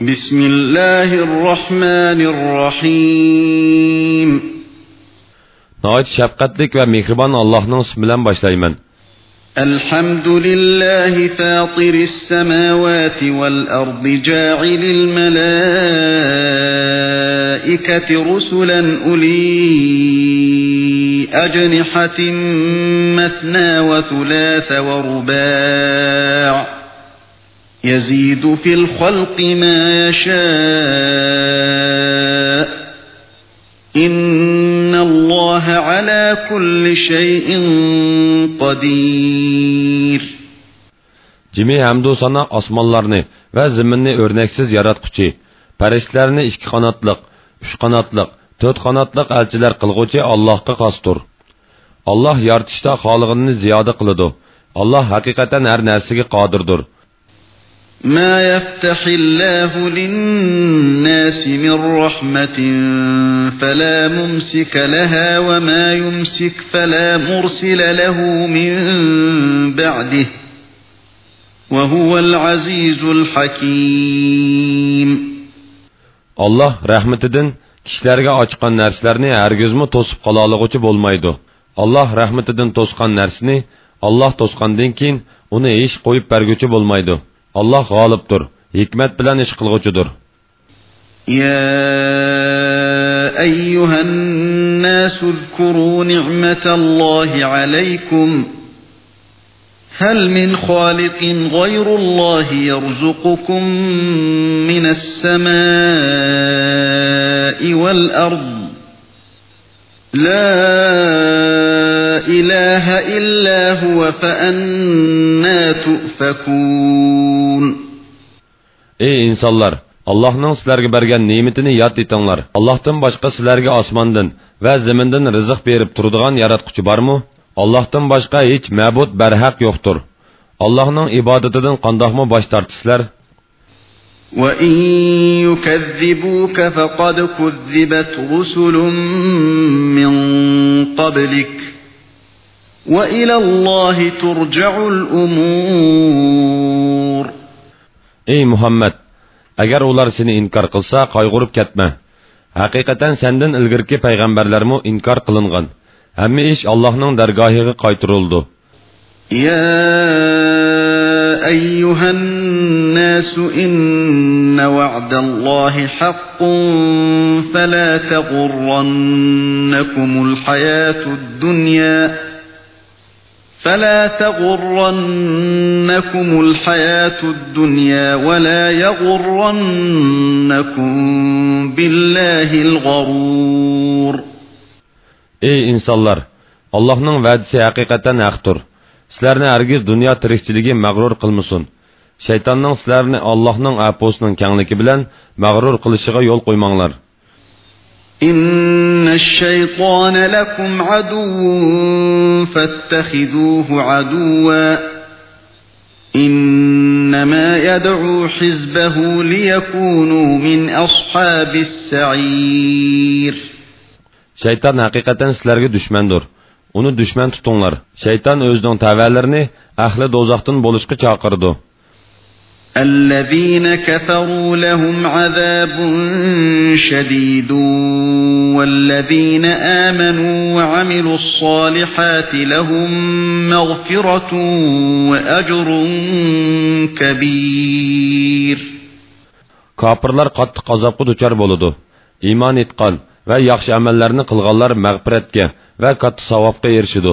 بسم الله الرحمن الرحيم şəfqətlik və mehriban Allah'ın ismi bilan başlayman. الحمد لله فاطر السماوات والأرض جاعل الملائكة رسلا أولي أجنحة مثنى وثلاث ورباع يزيد في الخلق ما يشاء إن الله على كل شيء قدير Cimi hamdu sana osmonlarni va zaminni o'rnaksiz yaratquchi, farishtalarni ikki qanotliq, uch qanotliq, to'rt qanotliq elchilar qilg'uchi Allohga xosdir. Alloh yaratishda xolig'ini ziyoda qiladi. Alloh haqiqatan har narsaga qodirdir. ما يفتح الله للناس من رحمة فلا ممسك لها وما يمسك فلا مرسل له من بعده وهو العزيز الحكيم Allah rahmetidan kishilarga ochgan narsalarni hargizmi to'sib qololg'uchi bo'lmaydi. Allah rahmetidan to'sgan narsani Allah to'sgandan keyin uni hech qo'yib berguchi bo'lmaydi. Allah g'olibdir, hikmat bilan ish qilg'uchidir. يا أيها الناس اذكروا نعمة الله عليكم هل من خالق غير الله يرزقكم من السماء والأرض لا إله إلا هو فأنا تؤفكون Ey insonlar, Allohning sizlarga bergan ne'matini yod etinglar. Allohdan boshqa sizlarga osmondan va zamindan rizq berib turadigan yaratquchi bormi? Allohdan boshqa hech ma'bud barhaq yo'qdir. Allohning ibodatidan qandoqmi bosh tortisizlar? وَإِن يُكَذِّبُوكَ فَقَدْ كُذِّبَتْ رُسُلٌ مِّن قَبْلِكَ وَإِلَى اللَّهِ تُرْجَعُ الْأُمُورُ Ey Muhammad, agar ular seni inkor qilsa, qayg'urib ketma. Haqiqatan sendan ilgirki payg'ambarlarmo inkor qilingan. Hamma ish Allohning dargohiga qaytarildi. يا أيها الناس إن وعد الله حق فلا تغرنكم الحياة الدنيا فلا تغرنكم الحياة الدنيا ولا يغرنكم بالله الغرور Ey insonlar, Allohning va'dasi haqiqatan haqdir. Sizlarni hargiz dunyo tirikchiligi mag'rur qilmasin. Shaytonning sizlarni Allohning aposining kengligi bilan mag'rur qilishiga yo'l qo'ymanglar. İnnəş-şeytan lakum aduwwun fattakhidhuhu aduwwa İnnemâ yed'u hizbehu liyekûnû min ashabis-sa'îr Şeytan həqiqətən sizlərə düşməndir. Onu düşmən tutunlar. Şeytan özünün təvəllərini əhli dozaqdan bolışqa çağırdı. الذين كفروا لهم عذاب شديد والذين آمنوا وعملوا الصالحات لهم مغفرة وأجر كبير Kafirlar qattiq azobga duchor bo'ladi. Iymon etgan va yaxshi amallarni qilganlar mag'firatga va katta savobga erishadi.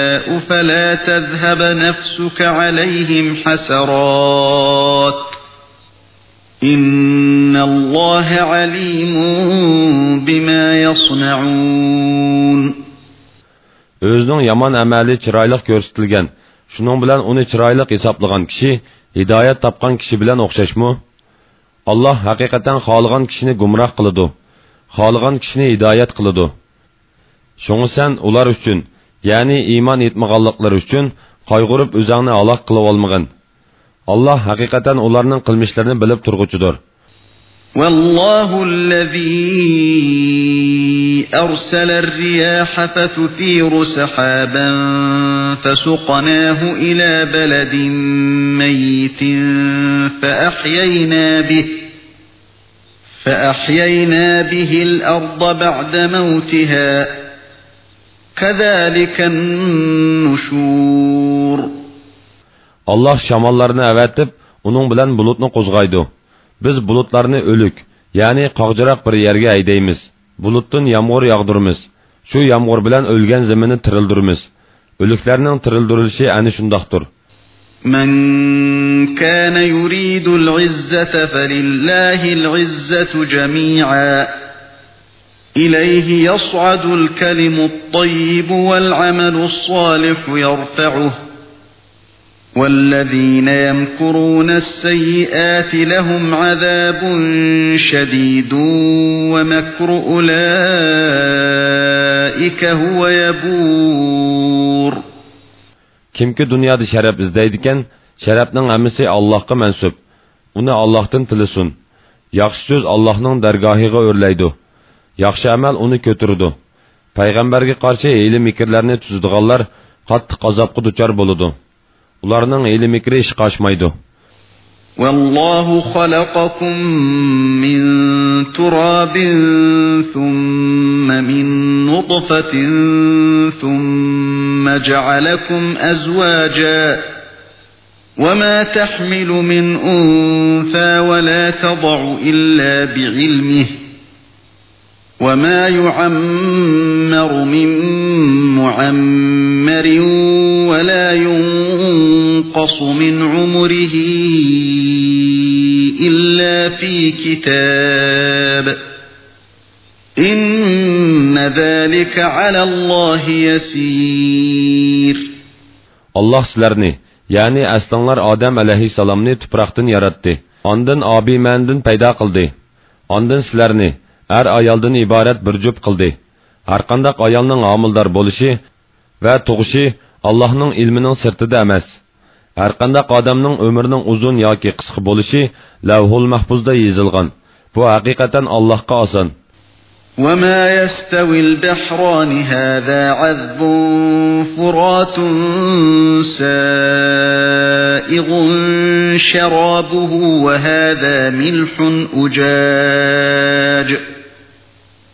فلا تذهب نفسك عليهم حسرات إن الله عليم بما يصنعون Özünün yaman əməli çiraylıq göstərilgan, şunun bilan onu çiraylıq hesablagan kişi hidoyat topgan kishi bilan o'xshashmi alloh haqiqatan xohlagan kishini gumroh qiladi xohlagan kishini hidoyat qiladi shunga sen ular uchun ya'ni iymon etmaganliklari uchun qayg'urib o'zingni halok qilib olmag'in alloh haqiqatan ularning qilmishlarini bilib turg'uchidir والله الذي أرسل الرياح فتثير سحابا فسقناه إلى بلد ميت فأحيينا به فأحيينا به الأرض بعد موتها كذلك النشور الله شمالlarını əvətib, onun bilan bulutni qo'zg'aydi. biz bulutlarni o'lik ya'ni qoqjiroq bir yerga haydaymiz bulutdan yomg'ir yog'dirmiz shu yomg'ir bilan o'lgan zaminni tirildirmiz o'liklarning tirildirilishi ana shundoqdir من كان يريد العزة فلله العزة جميعا إليه يصعد الكلم الطيب والعمل الصالح يرفعه. والذين يمكرون السيئات لهم عذاب شديد ومكر أولئك هو يبور. كمك دنيا دي شرب ازدايدكن شربنن عمسي الله منسوب. ونه الله تن تلسون يخشجوز الله نن درقاهيغا Yaxshi amal uni ko'tirdi. Payg'ambarga qarshi hiyla mikrlarni tuzadiganlar qattiq azobga duchor bo'ladi. ularning ilmi fikri ishga oshmaydi والله خلقكم من تراب ثم من نطفة ثم جعلكم أزواجا وما تحمل من أنثى ولا تضع إلا بعلمه وما يعمر من معمر ولا ينقص من عمره إلا في كتاب إن ذلك على الله يسير الله سلرني ya'ni aslanlar odam alayhissalomni tuproqdan yaratdi ondin obimandin paydo qildi ondin sizlarni er ayoldan iborat bir jup qildi har qandaq ayolning homildor bo'lishi va tug'ishi allohning ilmining sirtida emas har qandaq odamning umrining uzun yoki qisqa bo'lishi lavhul mahfuzda yozilgan bu haqiqatan allohga وما يستوي البحران هذا عذب فرات سائغ شرابه وهذا ملح أجاج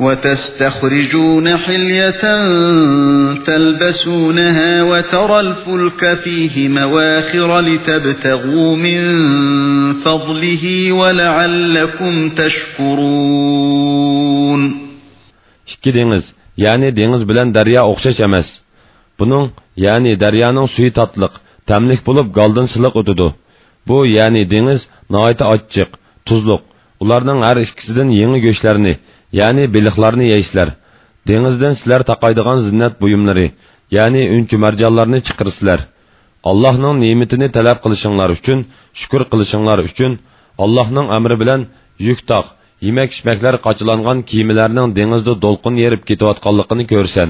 وتستخرجون حلية تلبسونها وترى الفلك فيه مواخر لتبتغوا من فضله ولعلكم تشكرون ikki dengiz ya'ni dengiz bilan daryo o'xshash emas buning ya'ni daryoning suyi tatliq tamlik bo'lib goldan siliq o'tidi bu ya'ni dengiz noita ochiq tuzliq ularning har ikkisidan yangi go'shtlarni ya'ni beliqlarni yeysizlar dengizdan sizlar taqaydigan zinnat buyumlari ya'ni unchi marjonlarni chiqirsizlar allohning ne'matini talab qilishinglar uchun shukur qilishinglar uchun allohning amri bilan yuk taq yemak ichmaklar qochilangan kiyimlarning dengizda to'lqin yerib ketayotganligini ko'rsan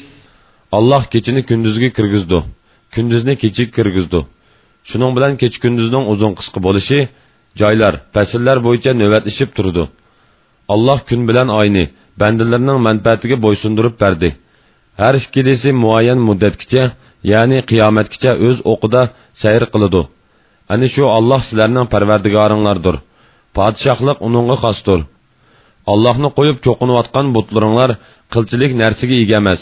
Alloh kechini kunduzga kirgizdi. Kunduzni kechiga kirgizdi. Shuning bilan kecha kunduzning uzun qisqa bo'lishi joylar fasllar bo'yicha navbatlashib turdi alloh kun bilan oyni bandalarning manfaatiga bo'ysundirib berdi har ikkilisi muayyan muddatgacha ya'ni qiyomatgacha o'z o'qida sayr qiladi ana shu olloh sizlarning parvardigoringlardir podshohlik uningga xosdir allohni qo'yib cho'qinayotgan butlaringlar qilchilik narsaga ega emas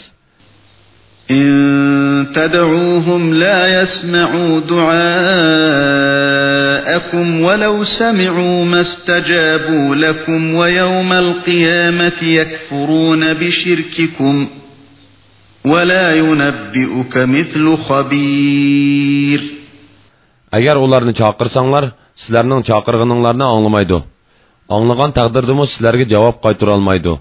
إن تدعوهم لا يسمعوا دعاءكم ولو سمعوا ما استجابوا لكم ويوم القيامة يكفرون بشرككم ولا ينبئك مثل خبير agar ularni chaqirsanglar sizlarning chaqirg'ininglarni anglamaydi anglagan taqdirdimi sizlarga javob qaytara olmaydi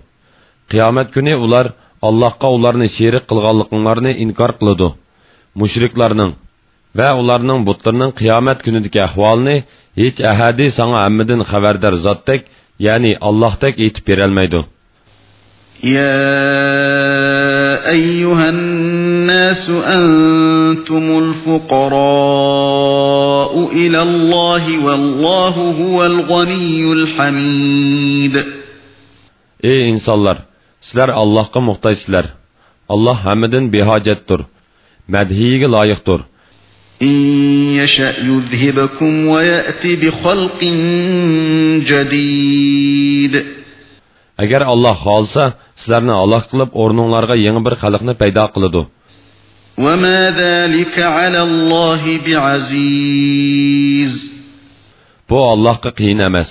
qiyomat kuni ular allohga ularni sherik qilganliklarini inkor qiladi mushriklarning va ularning butlarning qiyomat kunidagi ahvolini hech ahadi sanga hammadan xabardor zotdek ya'ni allohdek aytib berolmaydi يا أيها الناس أنتم الفقراء إلى الله والله هو الغني الحميد ey insonlar sizlar allohga muhtojsizlar alloh hammadan behojatdir madhiyiga loyiqdir إن يشأ يذهبكم ويأتي بخلق جديد agar alloh xohlasa sizlarni aloq qilib o'rninglarga yangi bir xalqni paydo qiladi وما ذلك على الله بعزيز bu allohga qiyin emas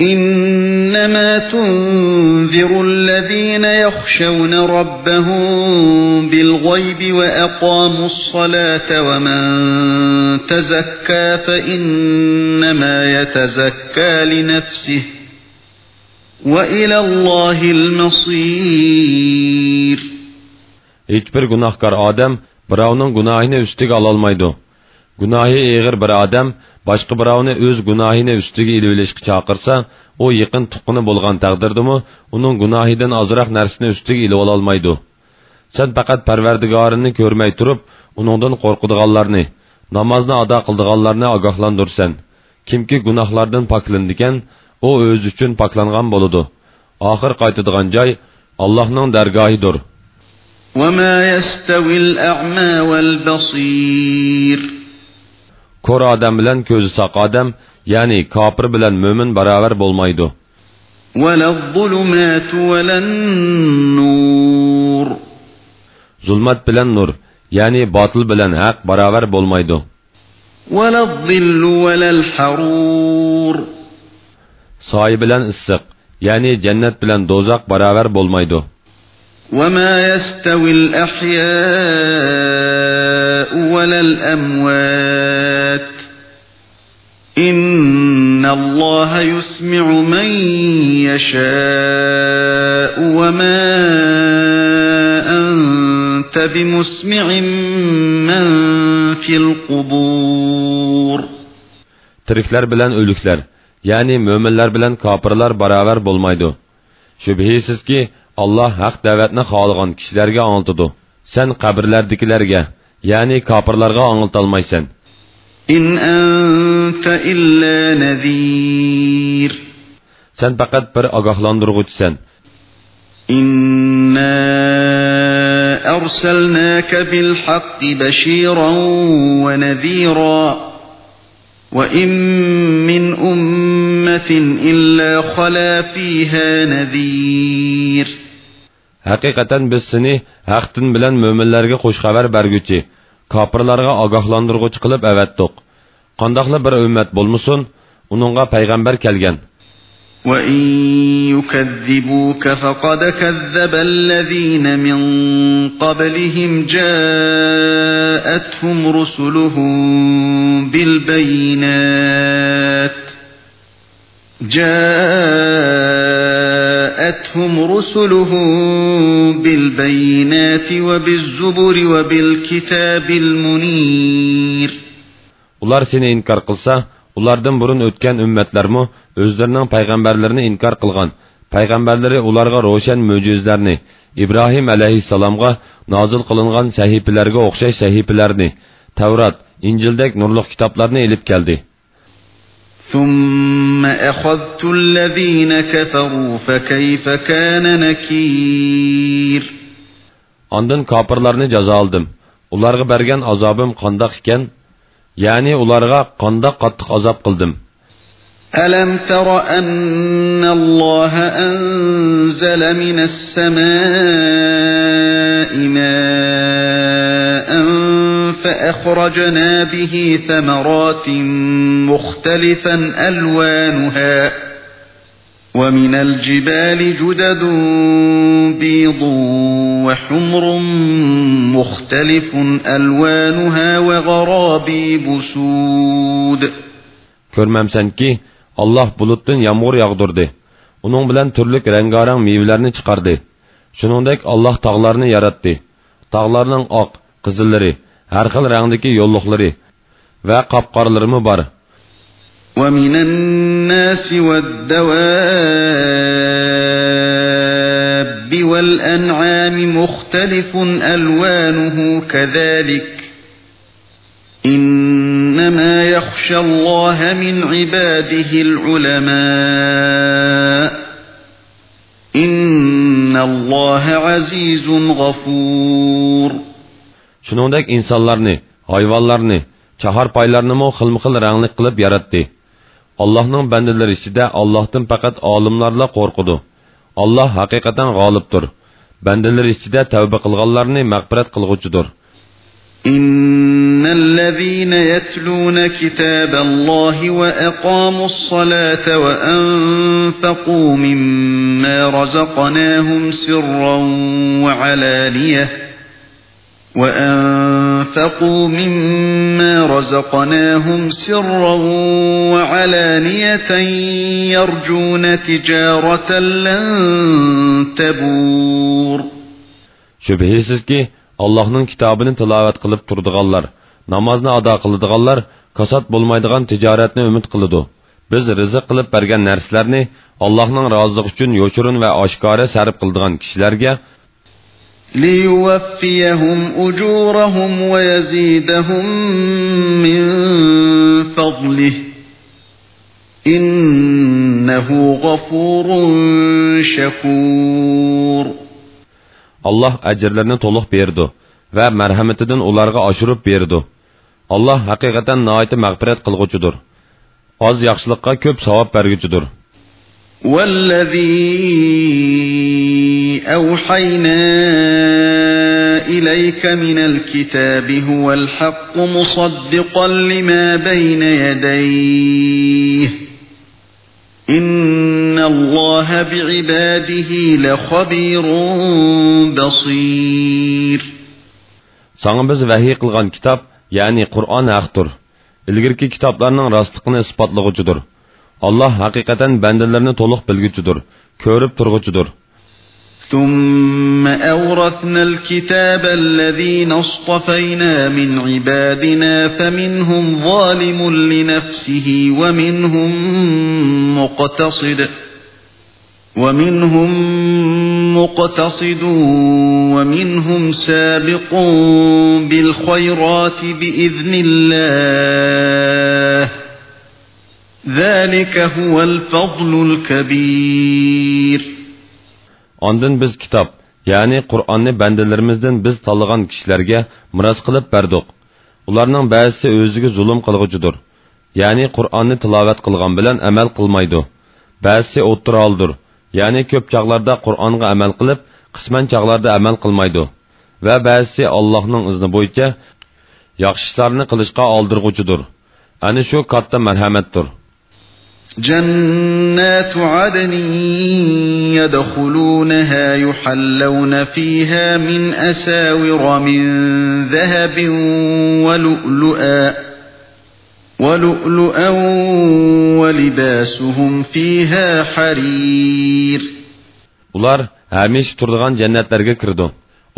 إنما تنذر الذين يخشون ربهم بالغيب وأقاموا الصلاة ومن تزكى فإنما يتزكى لنفسه وإلى الله المصير. Hiçbir gunohkor odam birovning gunohini ustiga ololmaydi gunohi eg'ir bir odam boshqa birovni o'z gunohini ustiga ilib olishga chaqirsa u yaqin tuqqini bo'lgan taqdirdimi uning gunohidan ozroq narsani ustiga ilib ololmaydi sen faqat parvardigorini ko'rmay turib uningdan qo'rqadiganlarni namozni ado qildiganlarni ogohlantursan kimki gunohlardan poklandikan u o'zi uchun poklangan bo'ladi oxir qaytadigan joy allohning dargohidir وما يستوي الأعمى والبصير ko'r odam bilan ko'zi soq odam ya'ni kofir bilan mo'min barobar bo'lmaydi zulmat bilan nur ya'ni botil bilan haq barobar bo'lmaydi soy bilan issiq ya'ni jannat bilan do'zax barobar bo'lmaydi وما يستوي الأحياء ولا الأموات إن الله يسمع من يشاء وما أنت بمسمع من في القبور تىرىكلەر بىلەن ئۆلۈكلەر يەنى مۆمىنلەر بىلەن كاپىرلار باراۋەر بولمايدۇ شۈبھىسىزكى ئاللاھ ھەق دەۋەتنى خالىغان كىشىلەرگە ئاڭلىتىدۇ سەن قەبرىلەردىكىلەرگە يەنى كاپىرلارغا ئاڭلىتالمايسەن إن أنت إلا نذير سەن پەقەت بىر ئاگاھلاندۇرغۇچىسەن إنا أرسلناك بالحق بشيرا ونذيرا وإن من أمة إلا خلا فيها نذير haqiqatan biz seni haqdin bilan mo'minlarga xushxabar berguchi kofirlarga ogohlantirg'uchi qilib avatdiq qandoqli bir ummat bo'lmasin uningga payg'ambar kelgan وإن يكذبوك فقد كذب الذين من قبلهم جاءتهم رسلهم بالبينات جاءتهم رسلهم بالبينات وبالزبر وبالكتاب المنير ular seni inkor qilsa ulardan burun o'tgan ummatlarmi o'zlarining payg'ambarlarini inkor qilgan payg'ambarlari ularga ro'shan mo'jizlarni ibrohim alayhissalomga nozil qilingan sahifalarga o'xshash sahifalarni tavrat injildek nurliq kitoblarni ilib keldi ثم أخذت الذين كفروا فكيف كان نكير Ondan kofirlarni jazo oldim. Ularga bergan azobim qandoq ekan? Ya'ni ularga qandoq qattiq azob qildim. ألم تر أن الله أنزل من السماء ماء فأخرجنا به ثمرات مختلفا ألوانها ومن الجبال جدد بيض وحمر مختلف ألوانها وغرابيب سود Ko'rmamsanki, Alloh bulutdan yomg'ir yog'dirdi. Uning bilan turli rangarang mevalarni chiqardi. Shuningdek, Alloh tog'larni yaratdi. Tog'larning oq, qizillari, har xil rangdagi yo'lliqlari va qopqorlarimi bor. ومن الناس والدواب والأنعام مختلف ألوانه كذلك إنما يخشى الله من عباده العلماء إن الله عزيز غفور Shuningdek insonlarni, hayvonlarni, chahar paylarni xilma-xil rangli qilib yaratdi. Allohning bandalari ichida Allohdan faqat olimlarla qo'rqidi. Alloh haqiqatan g'olibdir. Bandalar ichida tavba qilganlarni mag'firat qilg'uchidir. إن الذين يتلون كتاب الله وأقاموا الصلاة وأنفقوا مما رزقناهم سرا وعلانية وأنفقوا مما رزقناهم سرا وعلانية يرجون تجارة لن تبور Şübhisiz ki allohning kitobini tilovat qilib turdiganlar namozni ado qiladiganlar kasod bo'lmaydigan tijoratni umid qiladi biz rizq qilib bergan narsalarni allohning roziligi uchun yo'chirin va oshkora sarf qiladigan kishilarga ليوفيهم أجورهم ويزيدهم من فضله إنه غفور شكور alloh ajrlarni to'liq berdi va marhamatidan ularga oshirib berdi alloh haqiqatan noiti mag'firat qilg'uchidir oz yaxshilikqa ko'p savob berguchidir والذي أوحينا إليك من الكتاب هو الحق مصدقا لما بين يديه إن الله بعباده لخبير بصير Sana biz vahiy qilgan kitob, ya'ni Qur'on haqdir. Ilgirki kitoblarning rostligini isbotlovchidir. Alloh haqiqatan bandalarni to'liq bilguchidir, ko'rib turg'uchidir. ثم أورثنا الكتاب الذين اصطفينا من عبادنا فمنهم ظالم لنفسه ومنهم مقتصد ومنهم مقتصد ومنهم سابق بالخيرات بإذن الله Ondan biz kitob, ya'ni Qur'onni bandalarimizdan biz tanlagan kishilarga miros qilib berdik. Ularning ba'zisi o'ziga zulm qilg'uchidir. Ya'ni Qur'onni tilovat qilgan bilan amal qilmaydi. Ba'zisi o'ttiroldir. Ya'ni ko'p chaqlarda Qur'onga amal qilib, qisman chaqlarda amal qilmaydi. Va ba'zisi Allohning izni bo'yicha yaxshi ishlarni qilishga oldirg'uchidir. Ani shu katta marhamatdir. جنات عدن يدخلونها يحلون فيها من أساور من ذهب ولؤلؤا ولؤلؤا ولباسهم فيها حرير Ular hamish turadigan jannatlarga kirdi.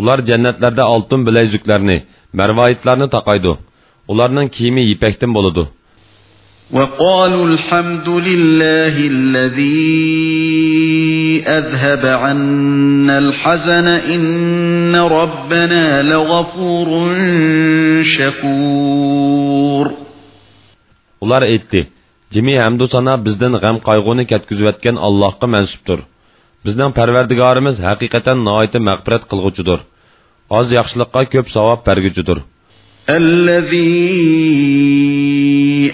Ular jannatlarda oltin bilezuklarni, marvoyitlarni taqaydi. Ularning kiyimi ipakdan bo'ladi. وقالوا الحمد لله الذي أذهب عنا الحزن إن ربنا لغفور شكور Ular aytdi, jimi hamdu sana bizdan g'am qayg'uni ketkizayotgan allohga mansubdir bizning parvardigorimiz haqiqatan noiti mag'firat qilg'uchidir oz yaxshilikqa ko'p savob berguchidir الذي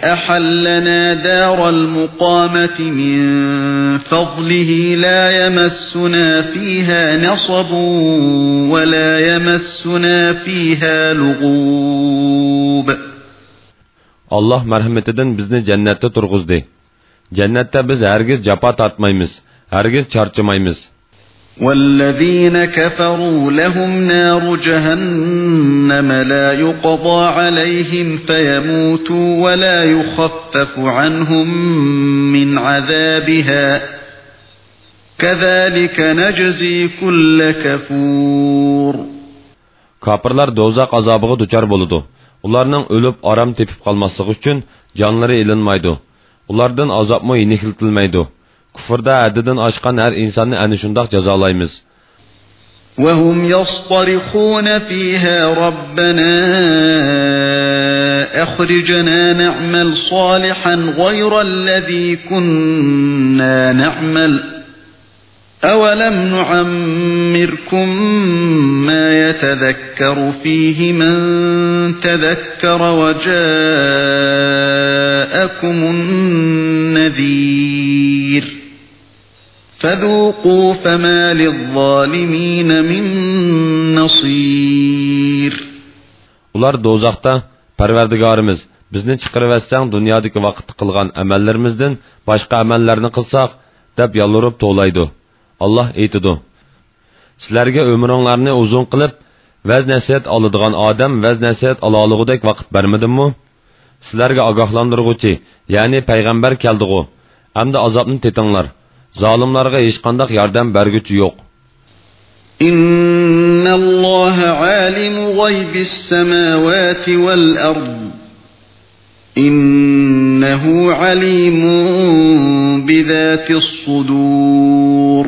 أحلنا دار المقامة من فضله لا يمسنا فيها نصب ولا يمسنا فيها لغوب. الله مرحمة دن بزن جنت ترغز دي جنت تا بز هرگز جپا تاتمائمز هرگز چارچمائمز والذين كفروا لهم نار جهنم لا يقضى عليهم فيموتوا ولا يخفف عنهم من عذابها كذلك نجزي كل كفور Kapırlar dozaq azabığı duçar boludu. Ularning o'lib aram tepib qolmasligi uchun jonlari ilinmaydi. Ulardan azobmi yeniqiltilmaydi. Kufrda haddidan oshgan har insonni ana shundoq jazolaymiz وهم يصطرخون فيها ربنا أخرجنا نعمل صالحا غير الذي كنا نعمل. أولم نعمركم ما يتذكر فيه من تذكر وجاءكم النذير. فذوقوا فما للظالمين من نصير Ular dozaqda Parvardigorimiz bizni chiqarivetsang dunyodagi vaqt qilgan amallarimizdan boshqa amallarni qilsak deb yolurib to'laydi. Alloh aytidi: Sizlarga umringlarni uzun qilib, vaz nasihat oladigan odam vaz nasihat ololig'idek vaqt bermadimmi? Sizlarga ogohlantiruvchi, ya'ni payg'ambar keldi-ku. Hamda azobni tetinglar. zolimlarga hech qandaq yordam berguchi yo'q. İnnalloha alimu g'aybis samavati val ard innahu alimun bizatis sudur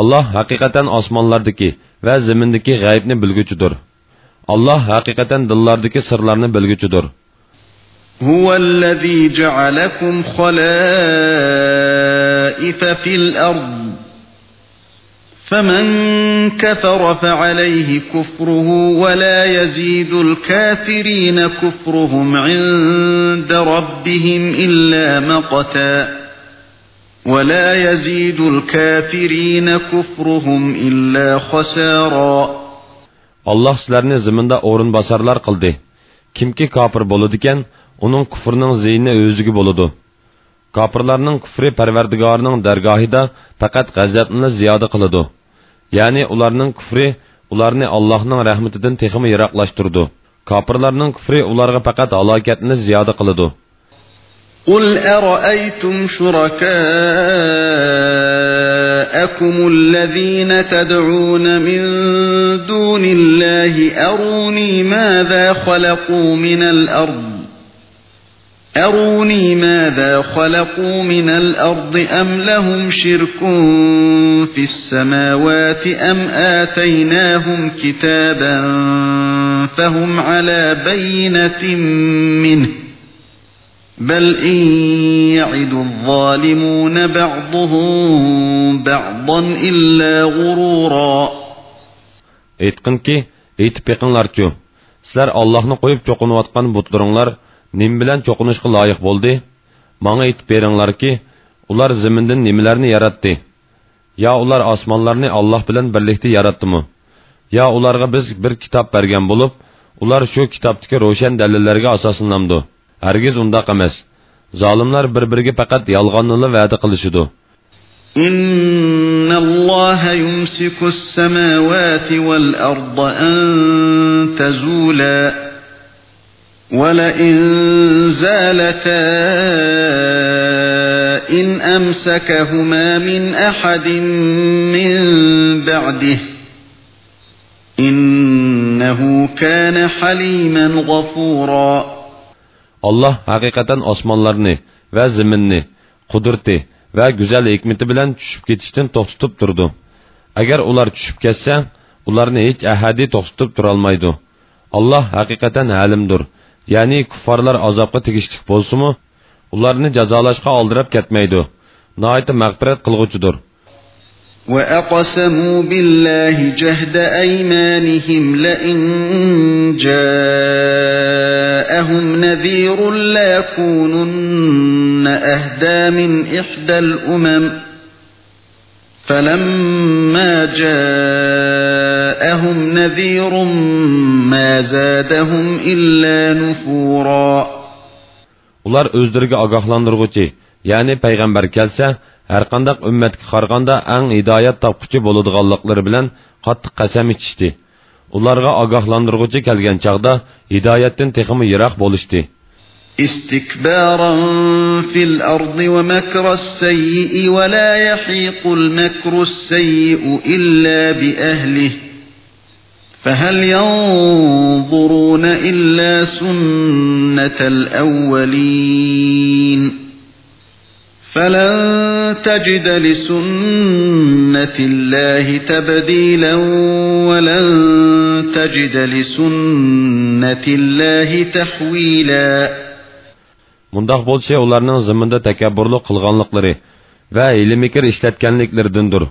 Allah haqiqatan osmonlardagi va zimindagi g'aybni bilguchidir. Allah haqiqatan dillardagi sirlarni bilguchidir. Huvallazi ja'alakum xalaa خلائف في الأرض فمن كفر فعليه كفره ولا يزيد الكافرين كفرهم عند ربهم إلا مقتا ولا يزيد الكافرين كفرهم إلا خسارا الله sizlarni ziminda o'rin bosarlar qildi. Kimki kofir bo'ladigan, uning kufrining ziyni o'ziga bo'ladi kofirlarning kufri parvardigorning dargohida faqat g'azabni ziyoda qiladi ya'ni ularning kufri ularni allohning rahmatidan texmi yiroqlashtirdi kofirlarning kufri ularga faqat halokatni ziyoda qiladi قل أرأيتم شركاءكم الذين تدعون من دون الله أروني ماذا خلقوا من الأرض أروني ماذا خلقوا من الأرض أم لهم شرك في السماوات أم آتيناهم كتابا فهم على بينة منه بل إن يعد الظالمون بعضهم بعضا إلا غرورا Aytqin ki, aytib beqinglarchu. Sizlar Allohni qo'yib cho'qinayotgan butlaringlar nim bilan cho'qinishga loyiq bo'ldi manga aytib beringlarki ular zimindan nimalarni yaratdi yo ular osmonlarni olloh bilan birlikda yaratdimi yo ularga biz bir kitob bergan bo'lib ular shu kitobdagi ro'shan dalillarga asoslanamdi hargiz undoq emas zolimlar bir biriga faqat yolg'onni va'da qilishidi إن الله يمسك السماوات والأرض أن تزولا ولئن زالتا إن أمسكهما من أحد من بعده إنه كان حليما غفورا Allah haqiqatan osmonlarni va zaminni qudrati va go'zal hikmati bilan tushib ketishdan to'xtatib turdi. Agar ular tushib ketsa, ularni hech ahadi to'xtatib turolmaydi. Alloh haqiqatan halimdir. Ya'ni kuffarlar azobga tegishlik bo'lsimi ularni jazolashga oldirab ketmaydi noiti mag'firat qilg'uchidir وأقسموا بالله جهد أيمانهم لئن جاءهم نذير ليكونن أهدى من إحدى الأمم فلما جاءهم نذير ما زادهم إلا نفورا ular o'zlariga ogohlantirg'uchi ya'ni payg'ambar kelsa har qandaq ummatga qaraganda eng hidoyat topquchi bo'ladiganliklari bilan qattiq qasam ichishdi ularga ogohlantirg'uchi kelgan chog'da hidoyatdan texmi yiroq bo'lishdi استكبارا في الأرض ومكر السيء ولا يحيق المكر السيء إلا بأهله فهل ينظرون إلا سنة الأولين فلن تجد لسنة الله تبديلا ولن تجد لسنة الله تحويلا Mundaq bo'lsa ularning ziminda takabburlik qilganliklari va ilmikir ishlatganliklaridandir.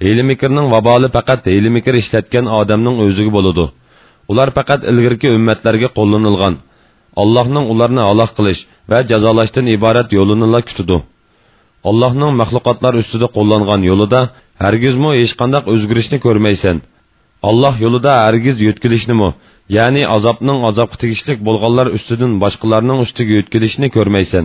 Ilmikirning vaboli faqat ilmikir ishlatgan odamning o'ziga bo'ladi. Ular faqat ilgirki ummatlarga qo'llanilgan. Allohning ularni aloq qilish va jazolashdan iborat yo'lini kutadi. Allohning maxluqotlar ustida qo'llangan yo'lida hargizmi hech qanday o'zgarishni ko'rmaysan. Alloh yo'lida hargiz yo'tkilishnimi, ya'ni azobning azobga tegishlik bo'lganlar ustidan boshqalarning ustiga yo'tkilishni ko'rmaysan.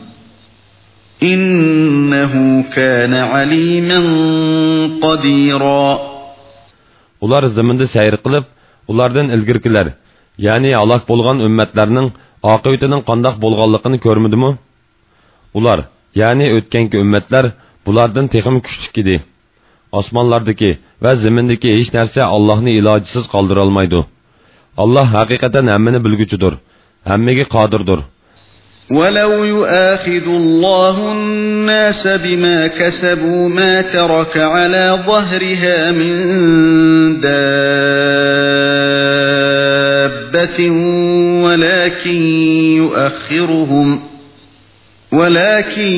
İnnehu kana alimen qadira. Ular ziminde seyir qilib, ulardan ilgirkiler, yani alak bolgan ümmetlerinin akıbetinin kandak bolganlıkını görmüdümü? Ular, yani ötkenki ümmetler, bulardan texim küçük idi. Osmanlardaki ve zimindeki hiç nerse Allah'ını ilacısız kaldıralmaydı. Allah hakikaten hemmini bilgücüdür, hemmigi kadirdir.'' ولو يؤاخذ الله الناس بما كسبوا ما ترك على ظهرها من دابة ولكن يؤخرهم ولكن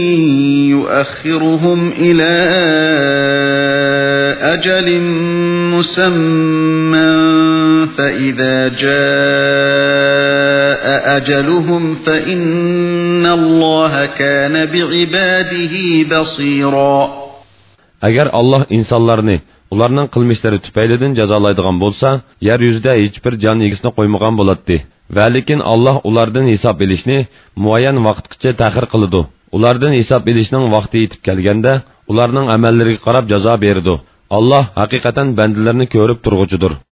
يؤخرهم إلى أجل مسمى فإذا جاء أجلهم فإن الله كان بعباده بصيرا agar alloh insonlarni ularning qilmishlari tufaylidan jazolaydigan bo'lsa yer yuzida hech bir jon egisini qo'ymagan bo'ladi va lekin alloh ulardan hisob ilishni muayyan vaqtgacha ta'xir qiladi ulardan hisob ilishning vaqti yetib kelganda ularning amallariga qarab jazo beradi Аллаһ haqiqatan бәндәләрне ko'rib тұрғычыдыр.